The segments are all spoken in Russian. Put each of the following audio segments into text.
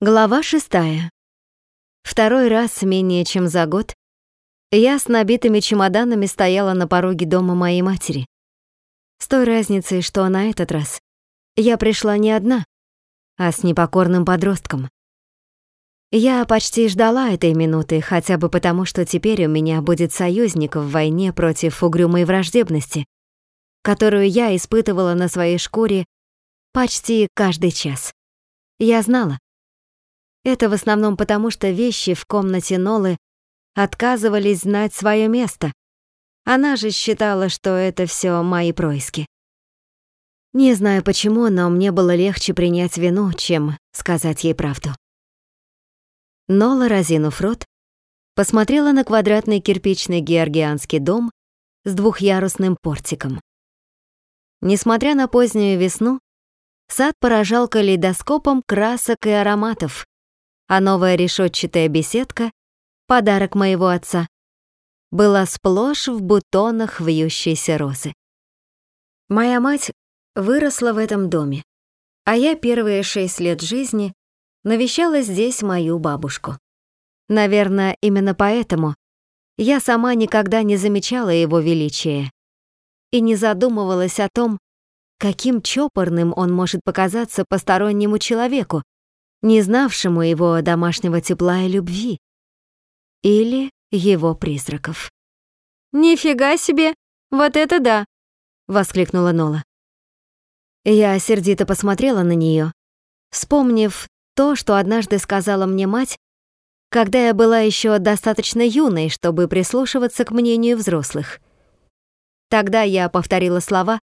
Глава шестая. Второй раз менее чем за год я с набитыми чемоданами стояла на пороге дома моей матери. С той разницей, что на этот раз я пришла не одна, а с непокорным подростком. Я почти ждала этой минуты, хотя бы потому, что теперь у меня будет союзник в войне против угрюмой враждебности, которую я испытывала на своей шкуре почти каждый час. Я знала, это в основном потому, что вещи в комнате Нолы отказывались знать свое место. Она же считала, что это все мои происки. Не знаю почему, но мне было легче принять вину, чем сказать ей правду. Нола, разинув рот, посмотрела на квадратный кирпичный георгианский дом с двухъярусным портиком. Несмотря на позднюю весну, сад поражал калейдоскопом красок и ароматов, а новая решетчатая беседка — подарок моего отца — была сплошь в бутонах вьющейся розы. Моя мать выросла в этом доме, а я первые шесть лет жизни навещала здесь мою бабушку. Наверное, именно поэтому я сама никогда не замечала его величия и не задумывалась о том, каким чопорным он может показаться постороннему человеку, не знавшему его домашнего тепла и любви. Или его призраков. «Нифига себе! Вот это да!» — воскликнула Нола. Я сердито посмотрела на нее, вспомнив то, что однажды сказала мне мать, когда я была еще достаточно юной, чтобы прислушиваться к мнению взрослых. Тогда я повторила слова,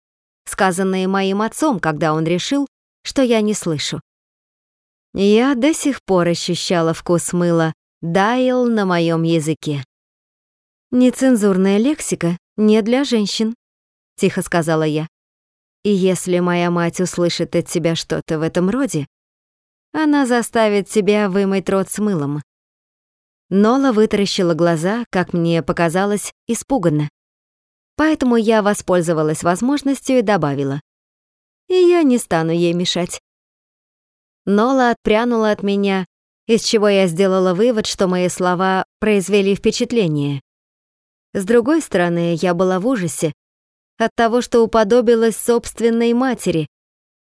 сказанные моим отцом, когда он решил, что я не слышу. Я до сих пор ощущала вкус мыла «дайл» на моем языке. «Нецензурная лексика не для женщин», — тихо сказала я. «И если моя мать услышит от тебя что-то в этом роде, она заставит тебя вымыть рот с мылом». Нола вытаращила глаза, как мне показалось, испуганно. Поэтому я воспользовалась возможностью и добавила. «И я не стану ей мешать». Нола отпрянула от меня, из чего я сделала вывод, что мои слова произвели впечатление. С другой стороны, я была в ужасе от того, что уподобилась собственной матери,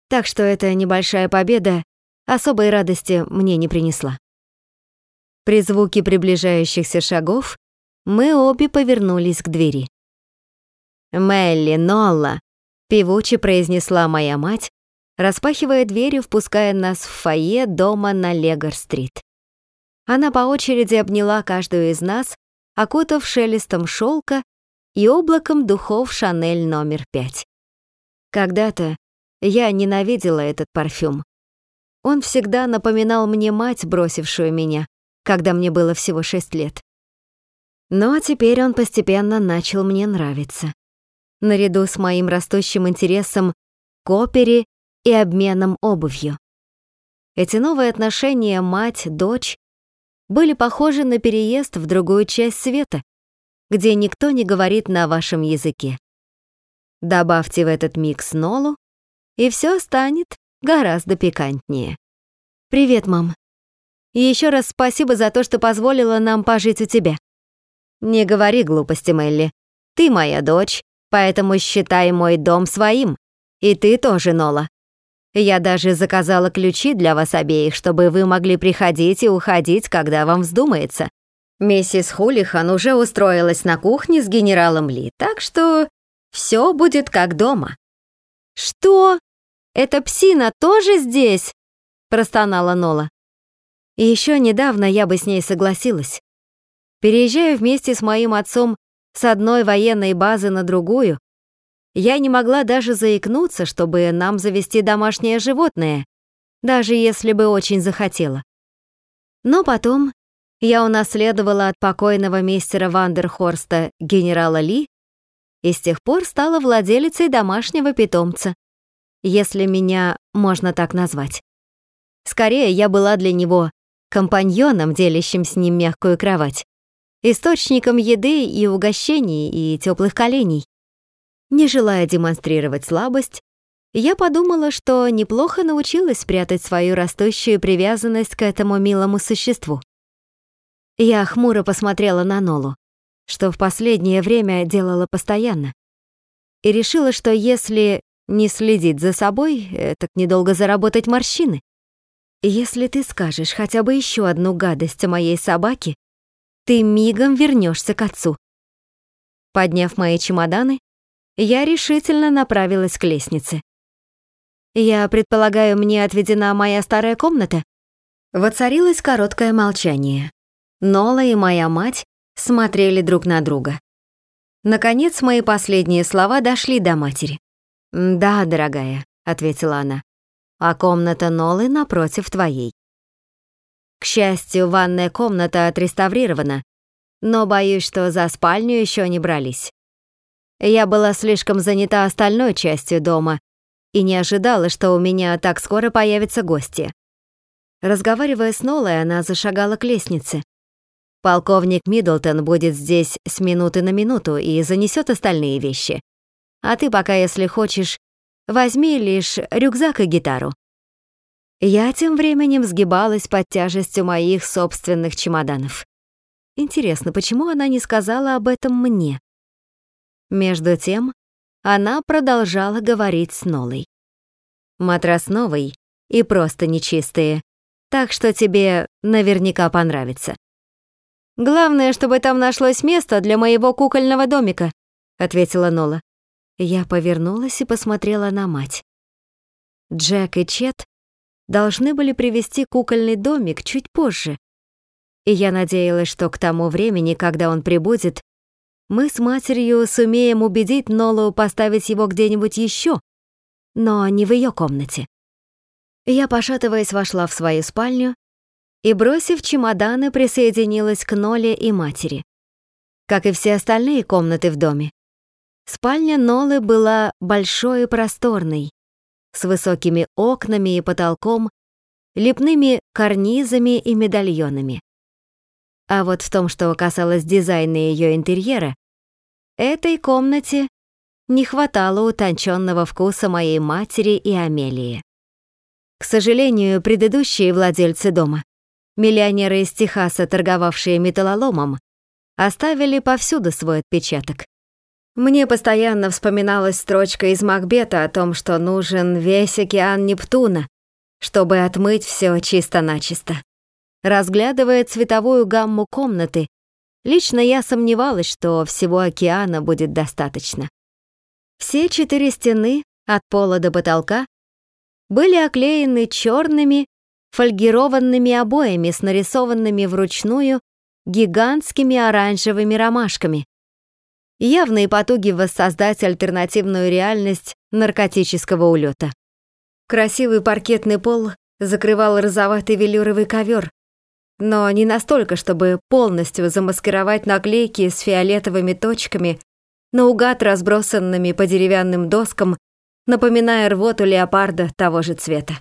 так что эта небольшая победа особой радости мне не принесла. При звуке приближающихся шагов мы обе повернулись к двери. «Мелли, Нолла!» — певуче произнесла моя мать, распахивая дверь и впуская нас в фойе дома на Легор-стрит. Она по очереди обняла каждую из нас, окутав шелестом шелка и облаком духов Шанель номер пять. Когда-то я ненавидела этот парфюм. Он всегда напоминал мне мать, бросившую меня, когда мне было всего шесть лет. Но теперь он постепенно начал мне нравиться. Наряду с моим растущим интересом к опере и обменом обувью. Эти новые отношения мать-дочь были похожи на переезд в другую часть света, где никто не говорит на вашем языке. Добавьте в этот микс Нолу, и все станет гораздо пикантнее. «Привет, мам. еще раз спасибо за то, что позволила нам пожить у тебя». «Не говори глупости, Мелли. Ты моя дочь, поэтому считай мой дом своим. И ты тоже, Нола. Я даже заказала ключи для вас обеих, чтобы вы могли приходить и уходить, когда вам вздумается. Миссис Хулихан уже устроилась на кухне с генералом Ли, так что все будет как дома». «Что? Эта псина тоже здесь?» – простонала Нола. Еще недавно я бы с ней согласилась. Переезжая вместе с моим отцом с одной военной базы на другую, я не могла даже заикнуться, чтобы нам завести домашнее животное, даже если бы очень захотела. Но потом я унаследовала от покойного мистера Вандерхорста генерала Ли и с тех пор стала владелицей домашнего питомца, если меня можно так назвать. Скорее, я была для него компаньоном, делящим с ним мягкую кровать, источником еды и угощений и теплых коленей. Не желая демонстрировать слабость, я подумала, что неплохо научилась спрятать свою растущую привязанность к этому милому существу. Я хмуро посмотрела на Нолу, что в последнее время делала постоянно, и решила, что если не следить за собой, так недолго заработать морщины. Если ты скажешь хотя бы еще одну гадость о моей собаке, ты мигом вернешься к отцу. Подняв мои чемоданы, я решительно направилась к лестнице. Я предполагаю, мне отведена моя старая комната? Воцарилось короткое молчание. Нола и моя мать смотрели друг на друга. Наконец, мои последние слова дошли до матери. «Да, дорогая», — ответила она, «а комната Нолы напротив твоей». К счастью, ванная комната отреставрирована, но боюсь, что за спальню еще не брались. Я была слишком занята остальной частью дома и не ожидала, что у меня так скоро появятся гости. Разговаривая с Нолой, она зашагала к лестнице. Полковник Миддлтон будет здесь с минуты на минуту и занесет остальные вещи. А ты пока, если хочешь, возьми лишь рюкзак и гитару. Я тем временем сгибалась под тяжестью моих собственных чемоданов. Интересно, почему она не сказала об этом мне? Между тем, она продолжала говорить с Нолой. Матрас новый и просто нечистые, так что тебе наверняка понравится. Главное, чтобы там нашлось место для моего кукольного домика, ответила Нола. Я повернулась и посмотрела на мать. Джек и Чет должны были привезти кукольный домик чуть позже. И я надеялась, что к тому времени, когда он прибудет, мы с матерью сумеем убедить Нолу поставить его где-нибудь еще, но не в ее комнате. Я, пошатываясь, вошла в свою спальню и, бросив чемоданы, присоединилась к Ноле и матери. Как и все остальные комнаты в доме, спальня Нолы была большой и просторной, с высокими окнами и потолком, лепными карнизами и медальонами. А вот в том, что касалось дизайна ее интерьера, этой комнате не хватало утонченного вкуса моей матери и Амелии. К сожалению, предыдущие владельцы дома, миллионеры из Техаса, торговавшие металлоломом, оставили повсюду свой отпечаток. Мне постоянно вспоминалась строчка из Макбета о том, что нужен весь океан Нептуна, чтобы отмыть все чисто-начисто. Разглядывая цветовую гамму комнаты, лично я сомневалась, что всего океана будет достаточно. Все четыре стены, от пола до потолка, были оклеены черными фольгированными обоями с нарисованными вручную гигантскими оранжевыми ромашками, явные потуги воссоздать альтернативную реальность наркотического улета. Красивый паркетный пол закрывал розоватый велюровый ковер, но не настолько, чтобы полностью замаскировать наклейки с фиолетовыми точками, наугад разбросанными по деревянным доскам, напоминая рвоту леопарда того же цвета.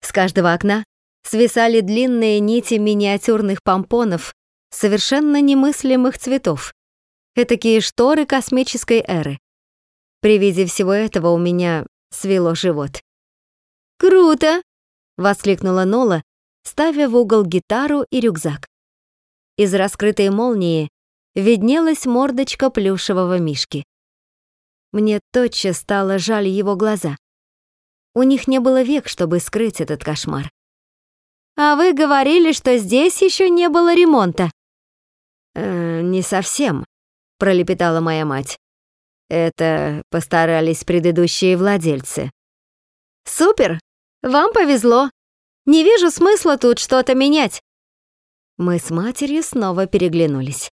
С каждого окна свисали длинные нити миниатюрных помпонов совершенно немыслимых цветов, Этакие шторы космической эры. При виде всего этого у меня свело живот. «Круто!» — воскликнула Нола, ставя в угол гитару и рюкзак. Из раскрытой молнии виднелась мордочка плюшевого мишки. Мне тотчас стало жаль его глаза. У них не было век, чтобы скрыть этот кошмар. «А вы говорили, что здесь еще не было ремонта?» «Э, «Не совсем», пролепетала моя мать. Это постарались предыдущие владельцы. Супер! Вам повезло. Не вижу смысла тут что-то менять. Мы с матерью снова переглянулись.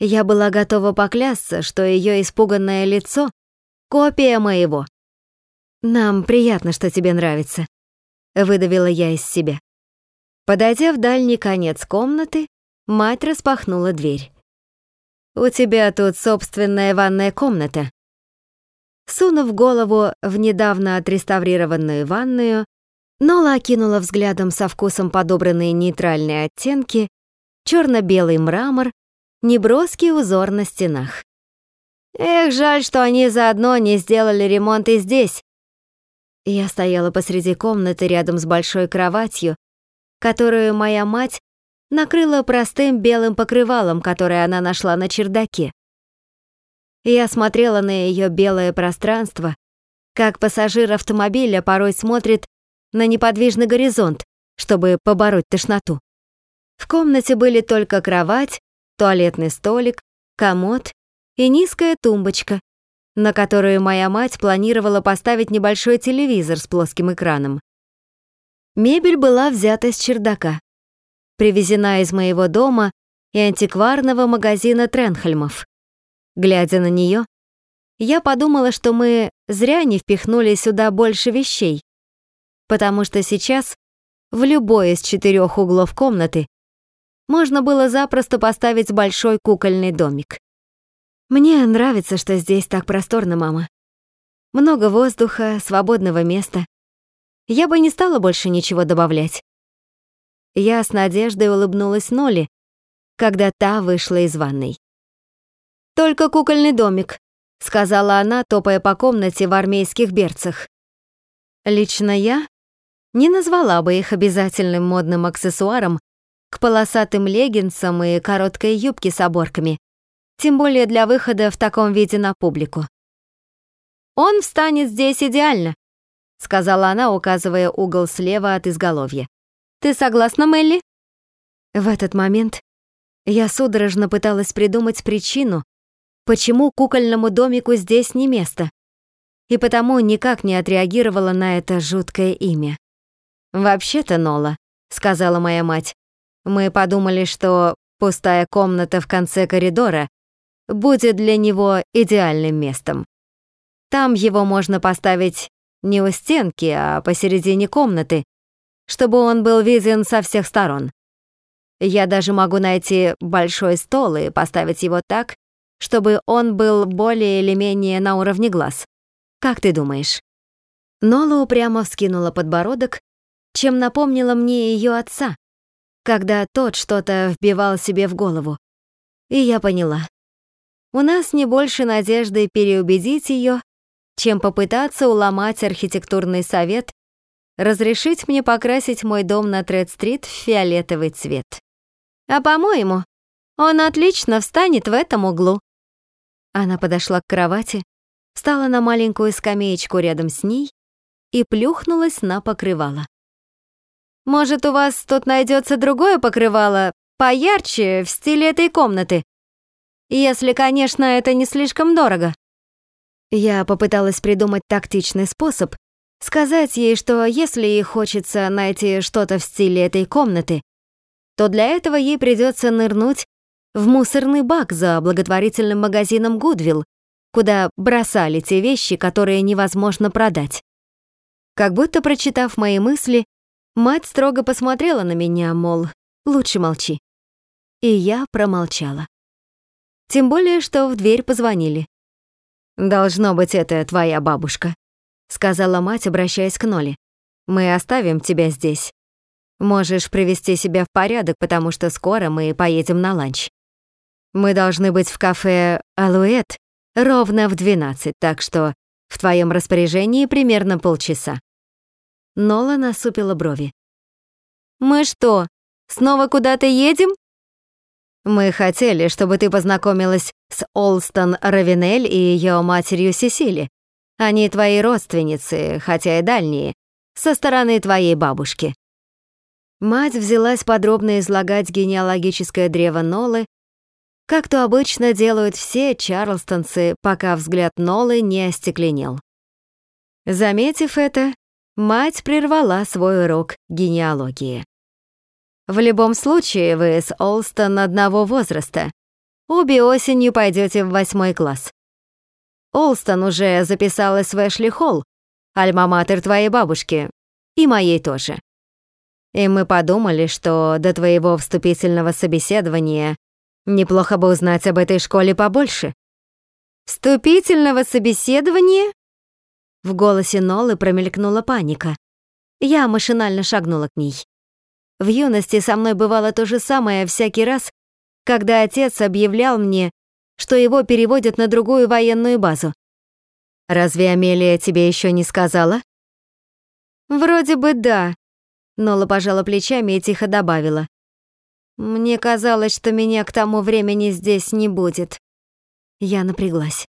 Я была готова поклясться, что ее испуганное лицо — копия моего. «Нам приятно, что тебе нравится», — выдавила я из себя. Подойдя в дальний конец комнаты, мать распахнула дверь. У тебя тут собственная ванная комната». Сунув голову в недавно отреставрированную ванную, Нола окинула взглядом со вкусом подобранные нейтральные оттенки, черно-белый мрамор, неброский узор на стенах. Эх, жаль, что они заодно не сделали ремонт и здесь. Я стояла посреди комнаты рядом с большой кроватью, которую моя мать накрыла простым белым покрывалом, которое она нашла на чердаке. Я смотрела на ее белое пространство, как пассажир автомобиля порой смотрит на неподвижный горизонт, чтобы побороть тошноту. В комнате были только кровать, туалетный столик, комод и низкая тумбочка, на которую моя мать планировала поставить небольшой телевизор с плоским экраном. Мебель была взята с чердака, привезена из моего дома и антикварного магазина Тренхельмов. Глядя на нее, я подумала, что мы зря не впихнули сюда больше вещей, потому что сейчас в любой из четырех углов комнаты можно было запросто поставить большой кукольный домик. Мне нравится, что здесь так просторно, мама. Много воздуха, свободного места. Я бы не стала больше ничего добавлять. Я с надеждой улыбнулась Нолли, когда та вышла из ванной. «Только кукольный домик», — сказала она, топая по комнате в армейских берцах. Лично я не назвала бы их обязательным модным аксессуаром к полосатым леггинсам и короткой юбке с оборками, тем более для выхода в таком виде на публику. «Он встанет здесь идеально», — сказала она, указывая угол слева от изголовья. «Ты согласна, Мелли?» В этот момент я судорожно пыталась придумать причину, почему кукольному домику здесь не место, и потому никак не отреагировала на это жуткое имя. «Вообще-то, Нола», — сказала моя мать, «мы подумали, что пустая комната в конце коридора будет для него идеальным местом. Там его можно поставить не у стенки, а посередине комнаты, чтобы он был виден со всех сторон. Я даже могу найти большой стол и поставить его так, чтобы он был более или менее на уровне глаз. Как ты думаешь?» Нола упрямо вскинула подбородок, чем напомнила мне ее отца, когда тот что-то вбивал себе в голову. И я поняла. У нас не больше надежды переубедить ее, чем попытаться уломать архитектурный совет разрешить мне покрасить мой дом на Тред-стрит в фиолетовый цвет. А по-моему, он отлично встанет в этом углу. Она подошла к кровати, встала на маленькую скамеечку рядом с ней и плюхнулась на покрывало. «Может, у вас тут найдется другое покрывало, поярче, в стиле этой комнаты? Если, конечно, это не слишком дорого». Я попыталась придумать тактичный способ сказать ей, что если ей хочется найти что-то в стиле этой комнаты, то для этого ей придется нырнуть в мусорный бак за благотворительным магазином Гудвилл, куда бросали те вещи, которые невозможно продать. Как будто прочитав мои мысли, мать строго посмотрела на меня, мол, лучше молчи. И я промолчала. Тем более, что в дверь позвонили. «Должно быть, это твоя бабушка», — сказала мать, обращаясь к Ноле. «Мы оставим тебя здесь. Можешь привести себя в порядок, потому что скоро мы поедем на ланч». Мы должны быть в кафе «Алуэт» ровно в 12, так что в твоем распоряжении примерно полчаса». Нола насупила брови. «Мы что, снова куда-то едем?» «Мы хотели, чтобы ты познакомилась с Олстон Равинель и ее матерью Сесили. Они твои родственницы, хотя и дальние, со стороны твоей бабушки». Мать взялась подробно излагать генеалогическое древо Нолы, как то обычно делают все чарлстонцы, пока взгляд Нолы не остекленел. Заметив это, мать прервала свой урок генеалогии. В любом случае, вы с Олстон одного возраста. Обе осенью пойдете в восьмой класс. Олстон уже записалась в Эшли Холл, альма-матер твоей бабушки, и моей тоже. И мы подумали, что до твоего вступительного собеседования Неплохо бы узнать об этой школе побольше. Вступительного собеседования? В голосе Нолы промелькнула паника. Я машинально шагнула к ней. В юности со мной бывало то же самое всякий раз, когда отец объявлял мне, что его переводят на другую военную базу. «Разве Амелия тебе еще не сказала?» Вроде бы да. Нола пожала плечами и тихо добавила. Мне казалось, что меня к тому времени здесь не будет. Я напряглась.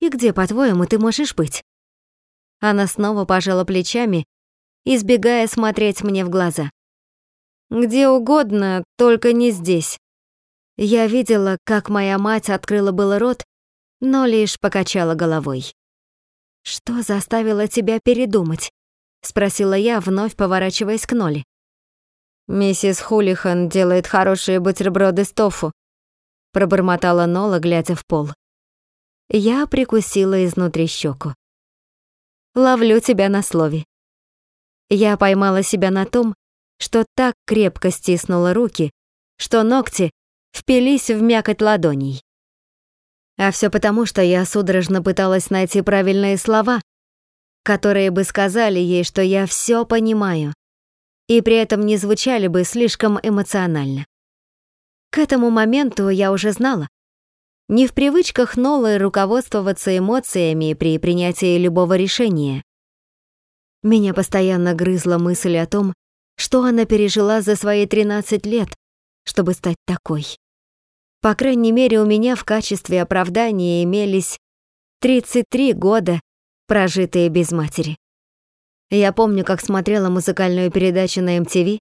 И где, по-твоему, ты можешь быть? Она снова пожала плечами, избегая смотреть мне в глаза. Где угодно, только не здесь. Я видела, как моя мать открыла было рот, но лишь покачала головой. «Что заставило тебя передумать?» — спросила я, вновь поворачиваясь к Ноле. «Миссис Хулихан делает хорошие бутерброды с тофу», — пробормотала Нола, глядя в пол. Я прикусила изнутри щеку. «Ловлю тебя на слове». Я поймала себя на том, что так крепко стиснула руки, что ногти впились в мякоть ладоней. А все потому, что я судорожно пыталась найти правильные слова, которые бы сказали ей, что я все понимаю, и при этом не звучали бы слишком эмоционально. К этому моменту я уже знала. Не в привычках Нолы руководствоваться эмоциями при принятии любого решения. Меня постоянно грызла мысль о том, что она пережила за свои 13 лет, чтобы стать такой. По крайней мере, у меня в качестве оправдания имелись 33 года, прожитые без матери. Я помню, как смотрела музыкальную передачу на MTV,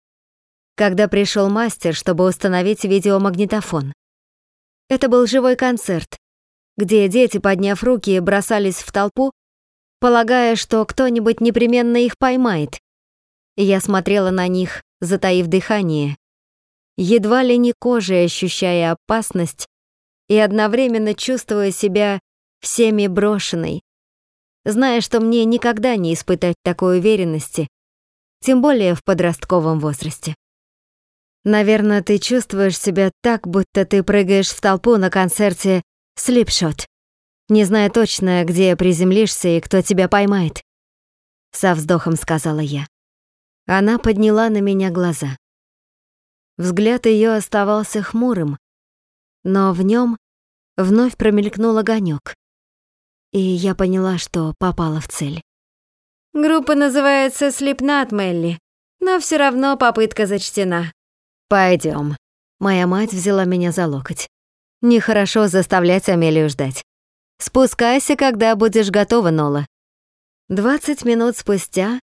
когда пришел мастер, чтобы установить видеомагнитофон. Это был живой концерт, где дети, подняв руки, бросались в толпу, полагая, что кто-нибудь непременно их поймает. Я смотрела на них, затаив дыхание, едва ли не кожей ощущая опасность и одновременно чувствуя себя всеми брошенной, зная, что мне никогда не испытать такой уверенности, тем более в подростковом возрасте. Наверное, ты чувствуешь себя так, будто ты прыгаешь в толпу на концерте «Слипшот», не зная точно, где приземлишься и кто тебя поймает. Со вздохом сказала я. Она подняла на меня глаза. Взгляд ее оставался хмурым, но в нем вновь промелькнул огонек и я поняла, что попала в цель. Группа называется Slipknot, Мелли, но все равно попытка зачтена. Пойдем. Моя мать взяла меня за локоть. Нехорошо заставлять Амелию ждать. Спускайся, когда будешь готова, Нола. Двадцать минут спустя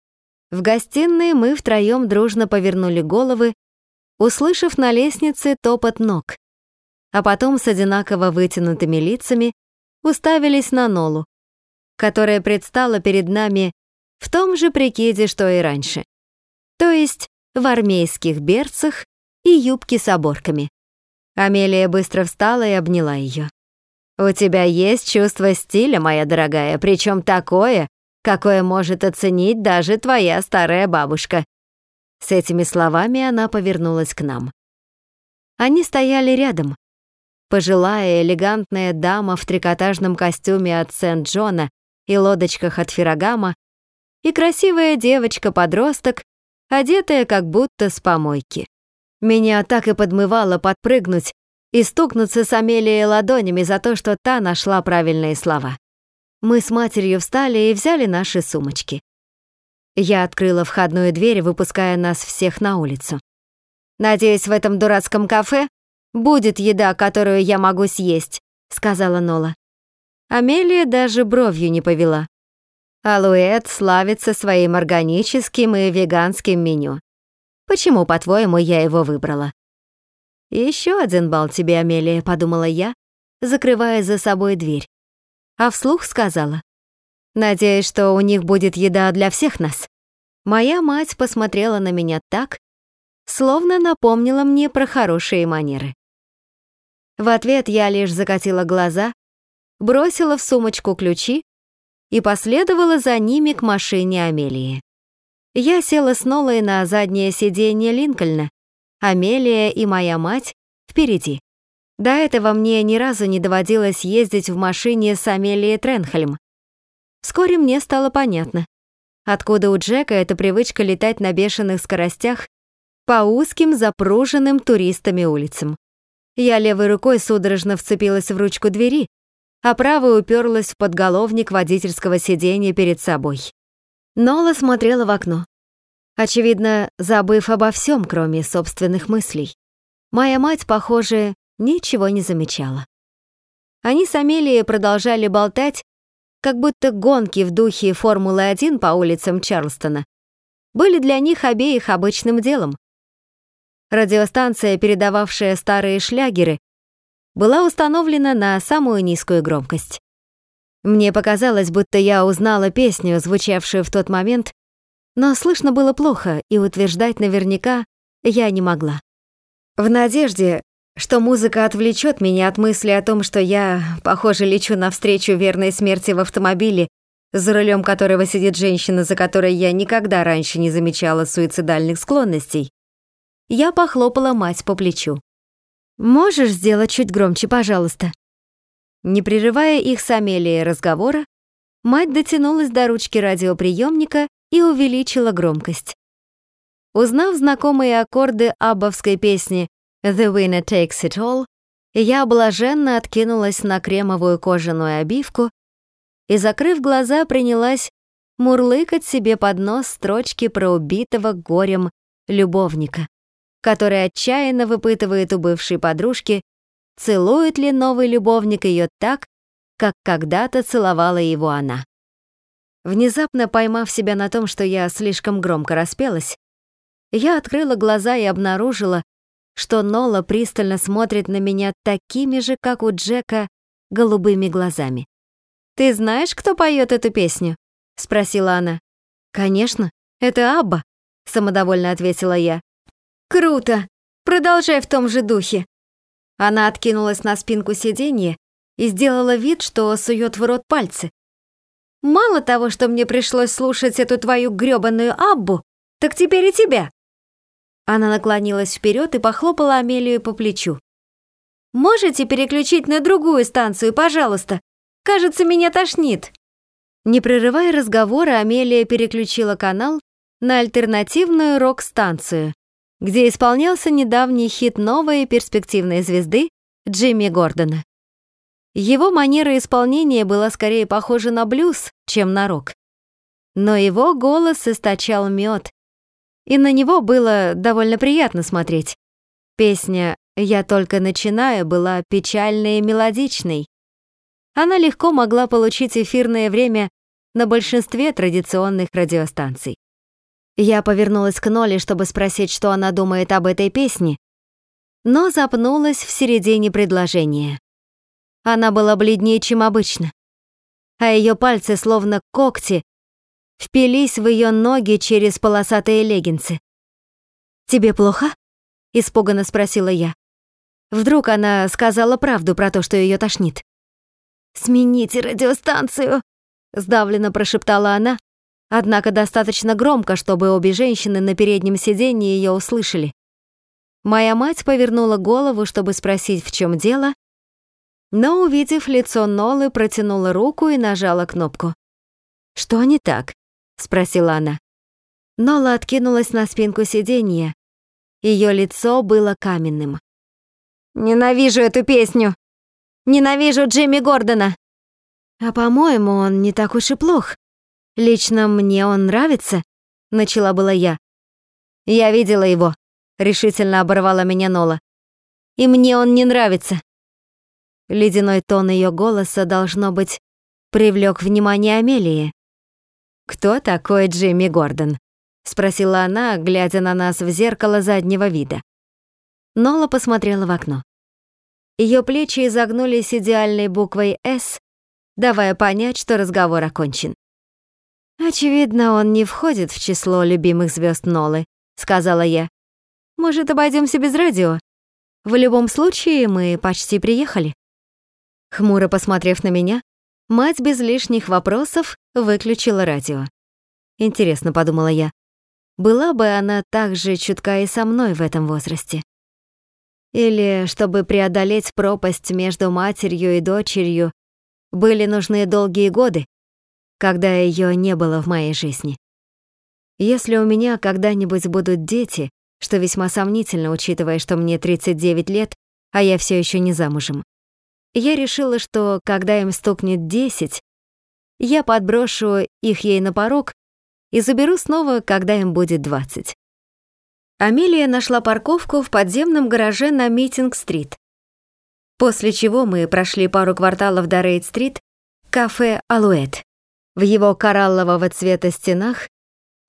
в гостиной мы втроем дружно повернули головы, услышав на лестнице топот ног, а потом с одинаково вытянутыми лицами уставились на Нолу, которая предстала перед нами в том же прикиде, что и раньше. То есть в армейских берцах и юбке с оборками. Амелия быстро встала и обняла ее. «У тебя есть чувство стиля, моя дорогая, причем такое, какое может оценить даже твоя старая бабушка». С этими словами она повернулась к нам. Они стояли рядом, Пожилая элегантная дама в трикотажном костюме от Сент-Джона и лодочках от Феррагама, и красивая девочка-подросток, одетая как будто с помойки. Меня так и подмывало подпрыгнуть и стукнуться с Амелией ладонями за то, что та нашла правильные слова. Мы с матерью встали и взяли наши сумочки. Я открыла входную дверь, выпуская нас всех на улицу. «Надеюсь, в этом дурацком кафе «Будет еда, которую я могу съесть», — сказала Нола. Амелия даже бровью не повела. Алуэт славится своим органическим и веганским меню. Почему, по-твоему, я его выбрала? Еще один балл тебе, Амелия, подумала я, закрывая за собой дверь. А вслух сказала. Надеюсь, что у них будет еда для всех нас. Моя мать посмотрела на меня так, словно напомнила мне про хорошие манеры. В ответ я лишь закатила глаза, бросила в сумочку ключи и последовала за ними к машине Амелии. Я села с Нолой на заднее сиденье Линкольна, Амелия и моя мать впереди. До этого мне ни разу не доводилось ездить в машине с Амелией Тренхельм. Вскоре мне стало понятно, откуда у Джека эта привычка летать на бешеных скоростях по узким запруженным туристами улицам. Я левой рукой судорожно вцепилась в ручку двери, а правой уперлась в подголовник водительского сиденья перед собой. Нола смотрела в окно. очевидно, забыв обо всем, кроме собственных мыслей. Моя мать, похоже, ничего не замечала. Они с Амелией продолжали болтать, как будто гонки в духе Формулы-1 по улицам Чарлстона были для них обеих обычным делом. Радиостанция, передававшая старые шлягеры, была установлена на самую низкую громкость. Мне показалось, будто я узнала песню, звучавшую в тот момент, но слышно было плохо, и утверждать наверняка я не могла. В надежде, что музыка отвлечет меня от мысли о том, что я, похоже, лечу навстречу верной смерти в автомобиле, за рулем которого сидит женщина, за которой я никогда раньше не замечала суицидальных склонностей, я похлопала мать по плечу. «Можешь сделать чуть громче, пожалуйста?» Не прерывая их с Амелией разговора, мать дотянулась до ручки радиоприемника и увеличила громкость. Узнав знакомые аккорды аббовской песни «The winner takes it all», я блаженно откинулась на кремовую кожаную обивку и, закрыв глаза, принялась мурлыкать себе под нос строчки про убитого горем любовника, который отчаянно выпытывает у бывшей подружки, целует ли новый любовник ее так, как когда-то целовала его она. Внезапно поймав себя на том, что я слишком громко распелась, я открыла глаза и обнаружила, что Нола пристально смотрит на меня такими же, как у Джека, голубыми глазами. «Ты знаешь, кто поет эту песню?» — спросила она. «Конечно, это Абба», — самодовольно ответила я. «Круто! Продолжай в том же духе!» Она откинулась на спинку сиденья и сделала вид, что сует в рот пальцы. «Мало того, что мне пришлось слушать эту твою грёбаную Аббу, так теперь и тебя!» Она наклонилась вперед и похлопала Амелию по плечу. «Можете переключить на другую станцию, пожалуйста? Кажется, меня тошнит». Не прерывая разговора, Амелия переключила канал на альтернативную рок-станцию, где исполнялся недавний хит новой перспективной звезды Джимми Гордона. Его манера исполнения была скорее похожа на блюз, чем на рок. Но его голос источал мед, и на него было довольно приятно смотреть. Песня «Я только начинаю» была печальной и мелодичной, она легко могла получить эфирное время на большинстве традиционных радиостанций. Я повернулась к Ноле, чтобы спросить, что она думает об этой песне, но запнулась в середине предложения. Она была бледнее, чем обычно, а ее пальцы, словно когти, впились в ее ноги через полосатые леггинсы. «Тебе плохо?» — испуганно спросила я. Вдруг она сказала правду про то, что ее тошнит. «Смените радиостанцию!» — сдавленно прошептала она, однако достаточно громко, чтобы обе женщины на переднем сиденье ее услышали. Моя мать повернула голову, чтобы спросить, в чем дело, но, увидев лицо Нолы, протянула руку и нажала кнопку. «Что не так?» — спросила она. Нола откинулась на спинку сиденья. Ее лицо было каменным. «Ненавижу эту песню!» Ненавижу Джимми Гордона!» «А по-моему, он не так уж и плох. Лично мне он нравится», — начала была я. «Я видела его», — решительно оборвала меня Нола. «И мне он не нравится». Ледяной тон ее голоса, должно быть, привлек внимание Амелии. «Кто такой Джимми Гордон?» — спросила она, глядя на нас в зеркало заднего вида. Нола посмотрела в окно. Ее плечи изогнулись идеальной буквой «С», давая понять, что разговор окончен. «Очевидно, он не входит в число любимых звезд Нолы», — сказала я. «Может, обойдемся без радио? В любом случае, мы почти приехали». Хмуро посмотрев на меня, мать без лишних вопросов выключила радио. Интересно, подумала я, была бы она так же чутка и со мной в этом возрасте. Или, чтобы преодолеть пропасть между матерью и дочерью, были нужны долгие годы, когда ее не было в моей жизни. Если у меня когда-нибудь будут дети, что весьма сомнительно, учитывая, что мне 39 лет, а я все еще не замужем, я решила, что когда им стукнет 10, я подброшу их ей на порог и заберу снова, когда им будет 20. Амелия нашла парковку в подземном гараже на Митинг-стрит. После чего мы прошли пару кварталов до Рейд-стрит, кафе «Алуэт». В его кораллового цвета стенах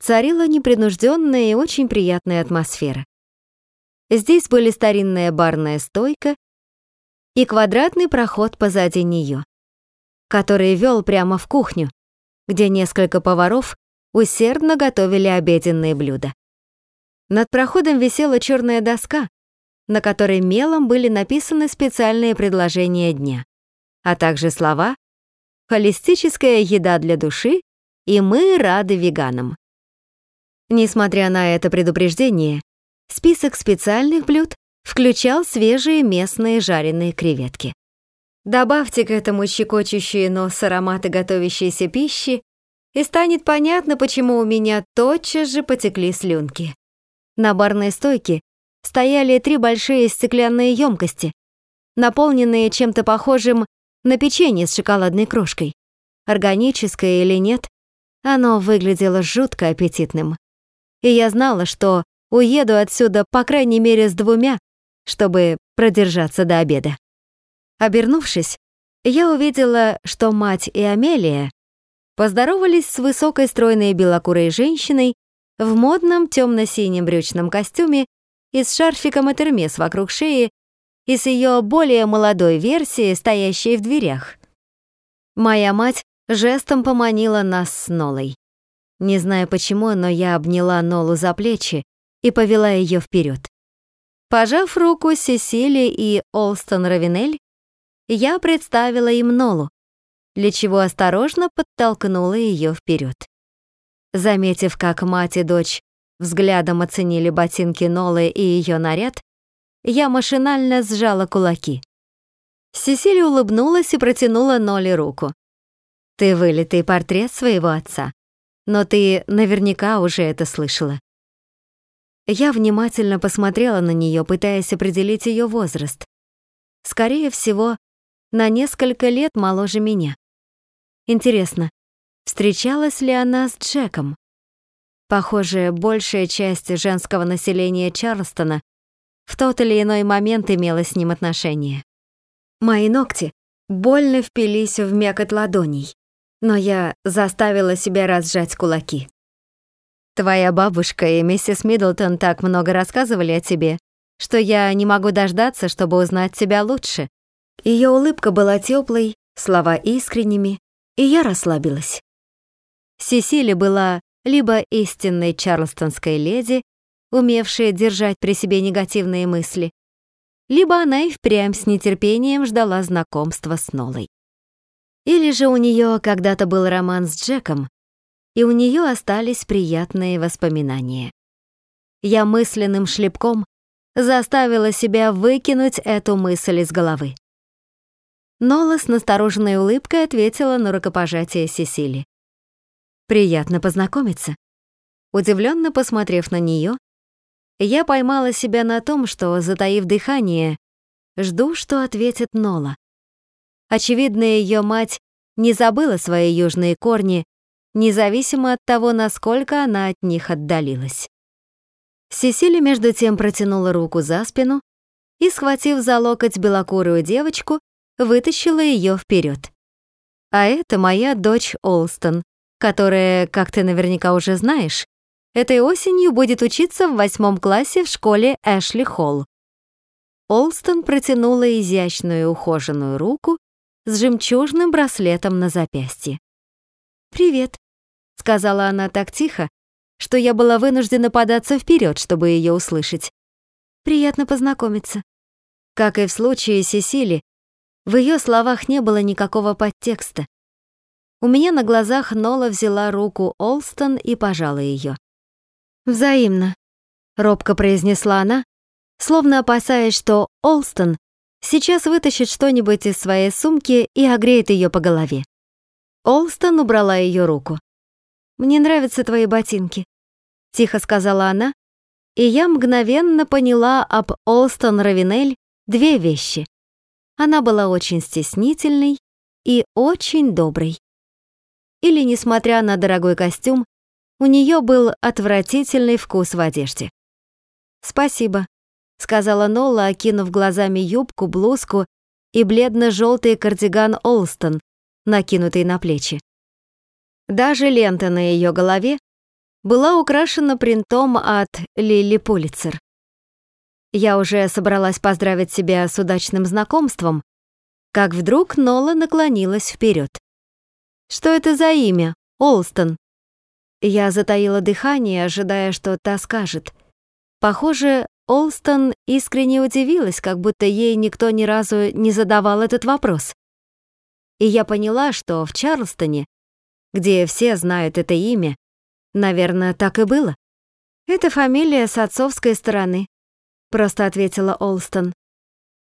царила непринужденная и очень приятная атмосфера. Здесь были старинная барная стойка и квадратный проход позади нее, который вел прямо в кухню, где несколько поваров усердно готовили обеденные блюда. Над проходом висела черная доска, на которой мелом были написаны специальные предложения дня, а также слова «Холистическая еда для души» и «Мы рады веганам». Несмотря на это предупреждение, список специальных блюд включал свежие местные жареные креветки. Добавьте к этому щекочущие нос ароматы готовящейся пищи, и станет понятно, почему у меня тотчас же потекли слюнки. На барной стойке стояли три большие стеклянные емкости, наполненные чем-то похожим на печенье с шоколадной крошкой. Органическое или нет, оно выглядело жутко аппетитным. И я знала, что уеду отсюда по крайней мере с двумя, чтобы продержаться до обеда. Обернувшись, я увидела, что мать и Амелия поздоровались с высокой стройной белокурой женщиной в модном темно-синем брючном костюме и с шарфиком Этермес вокруг шеи и с ее более молодой версией, стоящей в дверях. Моя мать жестом поманила нас с Нолой. Не знаю почему, но я обняла Нолу за плечи и повела ее вперед. Пожав руку Сесили и Олстон Равинель, я представила им Нолу, для чего осторожно подтолкнула ее вперед. Заметив, как мать и дочь взглядом оценили ботинки Нолы и ее наряд, я машинально сжала кулаки. Сесилия улыбнулась и протянула Ноле руку. «Ты вылитый портрет своего отца, но ты наверняка уже это слышала». Я внимательно посмотрела на нее, пытаясь определить ее возраст. Скорее всего, на несколько лет моложе меня. Интересно, Встречалась ли она с Джеком? Похоже, большая часть женского населения Чарлстона в тот или иной момент имела с ним отношение. Мои ногти больно впились в мякоть ладоней, но я заставила себя разжать кулаки. Твоя бабушка и миссис Миддлтон так много рассказывали о тебе, что я не могу дождаться, чтобы узнать тебя лучше. Ее улыбка была теплой, слова искренними, и я расслабилась. Сесили была либо истинной чарлстонской леди, умевшей держать при себе негативные мысли, либо она и впрямь с нетерпением ждала знакомства с Нолой. Или же у нее когда-то был роман с Джеком, и у нее остались приятные воспоминания. Я мысленным шлепком заставила себя выкинуть эту мысль из головы. Нола с настороженной улыбкой ответила на рукопожатие Сесили. Приятно познакомиться. Удивленно посмотрев на нее, я поймала себя на том, что, затаив дыхание, жду, что ответит Нола. Очевидно, ее мать не забыла свои южные корни, независимо от того, насколько она от них отдалилась. Сесили между тем протянула руку за спину и, схватив за локоть белокурую девочку, вытащила ее вперед. А это моя дочь Олстон, которая, как ты наверняка уже знаешь, этой осенью будет учиться в восьмом классе в школе Эшли Холл. Олстон протянула изящную ухоженную руку с жемчужным браслетом на запястье. «Привет», — сказала она так тихо, что я была вынуждена податься вперед, чтобы ее услышать. «Приятно познакомиться». Как и в случае Сесили, в ее словах не было никакого подтекста. У меня на глазах Нола взяла руку Олстон и пожала ее. «Взаимно», — робко произнесла она, словно опасаясь, что Олстон сейчас вытащит что-нибудь из своей сумки и огреет ее по голове. Олстон убрала ее руку. «Мне нравятся твои ботинки», — тихо сказала она, и я мгновенно поняла об Олстон Равинель две вещи. Она была очень стеснительной и очень доброй или, несмотря на дорогой костюм, У нее был отвратительный вкус в одежде. «Спасибо», — сказала Нола, окинув глазами юбку, блузку и бледно-желтый кардиган Олстон, накинутый на плечи. Даже лента на ее голове была украшена принтом от Лили Пулицер. Я уже собралась поздравить себя с удачным знакомством, как вдруг Нола наклонилась вперед. «Что это за имя? Олстон?» Я затаила дыхание, ожидая, что та скажет. Похоже, Олстон искренне удивилась, как будто ей никто ни разу не задавал этот вопрос. И я поняла, что в Чарлстоне, где все знают это имя, наверное, так и было. «Это фамилия с отцовской стороны», — просто ответила Олстон.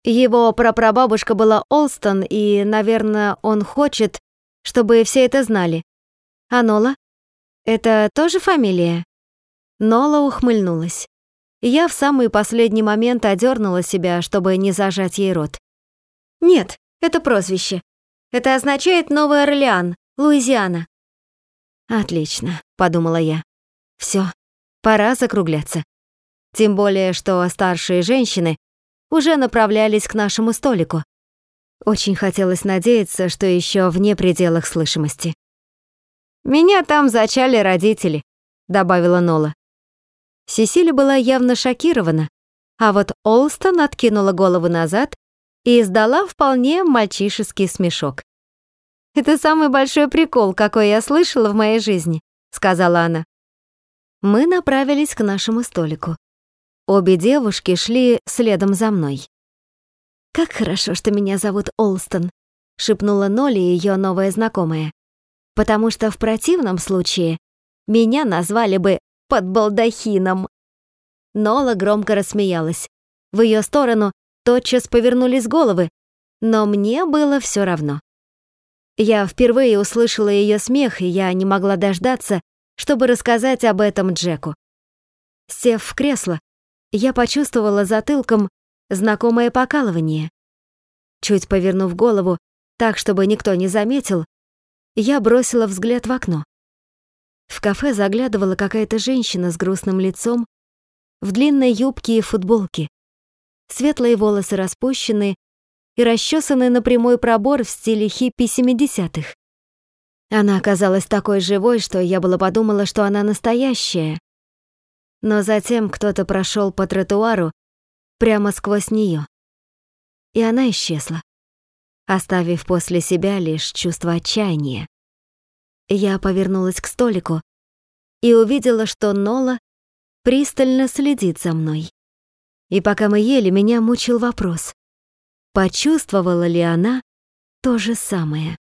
Его прапрабабушка была Олстон, и, наверное, он хочет, чтобы все это знали. А Нола? Это тоже фамилия? Нола ухмыльнулась. Я в самый последний момент одернула себя, чтобы не зажать ей рот. Нет, это прозвище. Это означает Новый Орлеан, Луизиана. Отлично, подумала я. Все, пора закругляться. Тем более, что старшие женщины уже направлялись к нашему столику. Очень хотелось надеяться, что еще вне пределах слышимости. «Меня там зачали родители», — добавила Нола. Сесили была явно шокирована, а вот Олстон откинула голову назад и издала вполне мальчишеский смешок. «Это самый большой прикол, какой я слышала в моей жизни», — сказала она. Мы направились к нашему столику. Обе девушки шли следом за мной. «Как хорошо, что меня зовут Олстон», — шепнула Нолли ее новая знакомая. «Потому что в противном случае меня назвали бы под балдахином». Нола громко рассмеялась. В ее сторону тотчас повернулись головы, но мне было все равно. Я впервые услышала ее смех, и я не могла дождаться, чтобы рассказать об этом Джеку. Сев в кресло, я почувствовала затылком знакомое покалывание. Чуть повернув голову так, чтобы никто не заметил, я бросила взгляд в окно. В кафе заглядывала какая-то женщина с грустным лицом, в длинной юбке и футболке. Светлые волосы распущены и расчесаны на прямой пробор в стиле хиппи 70-х. Она оказалась такой живой, что я было подумала, что она настоящая, но затем кто-то прошел по тротуару прямо сквозь нее, и она исчезла, оставив после себя лишь чувство отчаяния. Я повернулась к столику и увидела, что Нола пристально следит за мной. И пока мы ели, меня мучил вопрос, почувствовала ли она то же самое.